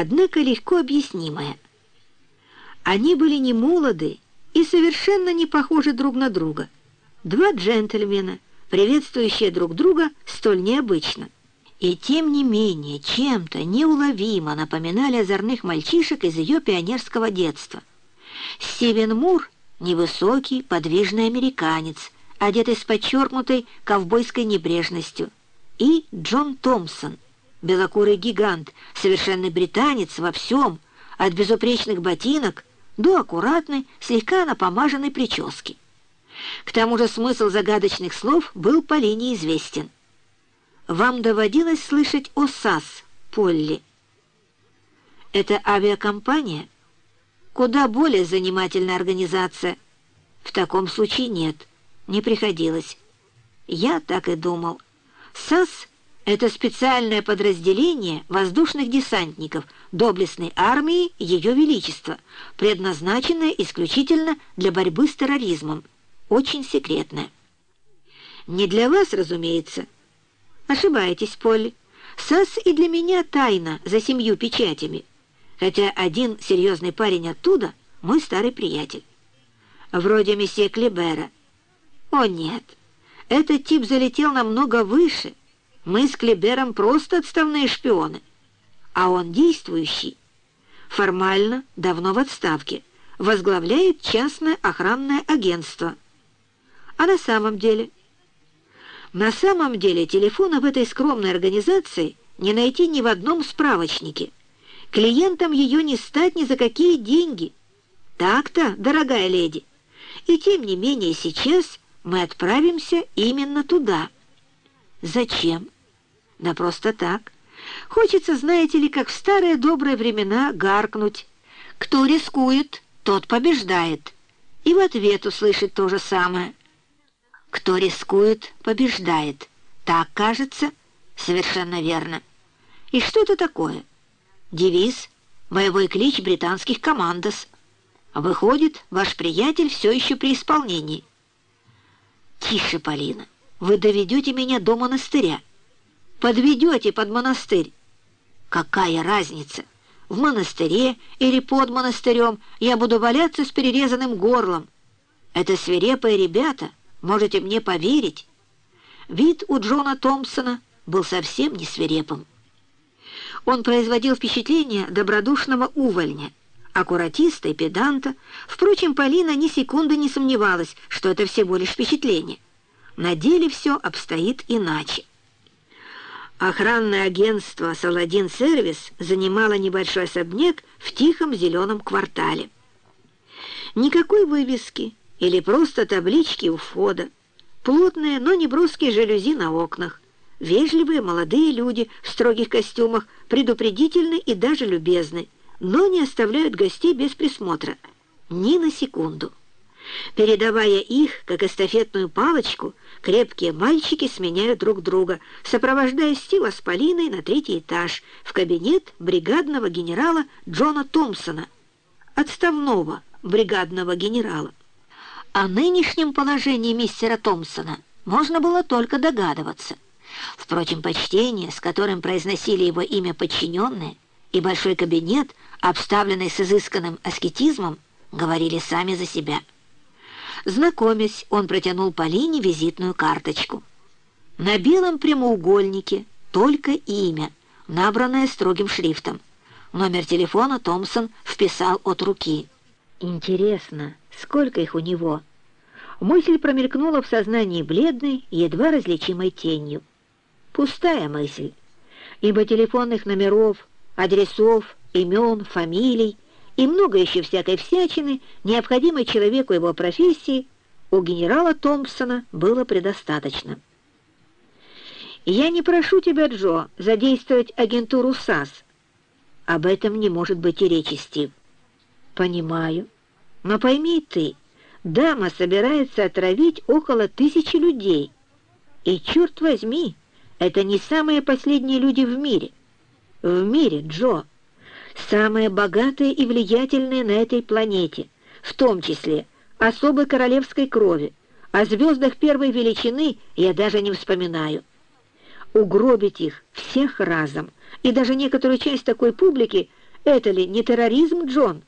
однако легко объяснимое. Они были не молоды и совершенно не похожи друг на друга. Два джентльмена, приветствующие друг друга столь необычно. И тем не менее, чем-то неуловимо напоминали озорных мальчишек из ее пионерского детства. Стивен Мур — невысокий, подвижный американец, одетый с подчеркнутой ковбойской небрежностью, и Джон Томпсон — белокурый гигант, совершенный британец во всем, от безупречных ботинок до аккуратной, слегка напомаженной прически. К тому же смысл загадочных слов был Полине известен. «Вам доводилось слышать о САС, Полли?» «Это авиакомпания?» «Куда более занимательная организация?» «В таком случае нет, не приходилось». «Я так и думал. САС это специальное подразделение воздушных десантников доблестной армии Ее Величества, предназначенное исключительно для борьбы с терроризмом. Очень секретное. Не для вас, разумеется. Ошибаетесь, Полли. САС и для меня тайна за семью печатями, хотя один серьезный парень оттуда — мой старый приятель. Вроде месье Клебера. О, нет, этот тип залетел намного выше — мы с Клебером просто отставные шпионы, а он действующий. Формально давно в отставке, возглавляет частное охранное агентство. А на самом деле? На самом деле телефона в этой скромной организации не найти ни в одном справочнике. Клиентам ее не стать ни за какие деньги. Так-то, дорогая леди. И тем не менее сейчас мы отправимся именно туда. Зачем? Да просто так. Хочется, знаете ли, как в старые добрые времена, гаркнуть. Кто рискует, тот побеждает. И в ответ услышать то же самое. Кто рискует, побеждает. Так кажется? Совершенно верно. И что это такое? Девиз, боевой клич британских командос. Выходит, ваш приятель все еще при исполнении. Тише, Полина, вы доведете меня до монастыря подведете под монастырь. Какая разница? В монастыре или под монастырем я буду валяться с перерезанным горлом. Это свирепые ребята, можете мне поверить. Вид у Джона Томпсона был совсем не свирепым. Он производил впечатление добродушного увольня, аккуратиста и педанта. Впрочем, Полина ни секунды не сомневалась, что это всего лишь впечатление. На деле все обстоит иначе. Охранное агентство «Саладин Сервис» занимало небольшой особняк в тихом зеленом квартале. Никакой вывески или просто таблички у входа. Плотные, но не броские жалюзи на окнах. Вежливые молодые люди в строгих костюмах, предупредительны и даже любезны, но не оставляют гостей без присмотра. Ни на секунду. Передавая их, как эстафетную палочку, крепкие мальчики сменяют друг друга, сопровождая Стива с Полиной на третий этаж в кабинет бригадного генерала Джона Томпсона, отставного бригадного генерала. О нынешнем положении мистера Томпсона можно было только догадываться. Впрочем, почтение, с которым произносили его имя подчиненные, и большой кабинет, обставленный с изысканным аскетизмом, говорили сами за себя. Знакомясь, он протянул Полине визитную карточку. На белом прямоугольнике только имя, набранное строгим шрифтом. Номер телефона Томпсон вписал от руки. «Интересно, сколько их у него?» Мысль промелькнула в сознании бледной, едва различимой тенью. Пустая мысль, ибо телефонных номеров, адресов, имен, фамилий — и много еще всякой всячины, необходимой человеку его профессии, у генерала Томпсона было предостаточно. «Я не прошу тебя, Джо, задействовать агентуру САС. Об этом не может быть и речи, Стив». «Понимаю. Но пойми ты, дама собирается отравить около тысячи людей. И, черт возьми, это не самые последние люди в мире. В мире, Джо» самые богатые и влиятельные на этой планете, в том числе особой королевской крови. О звездах первой величины я даже не вспоминаю. Угробить их всех разом, и даже некоторую часть такой публики, Это ли не терроризм, Джон?»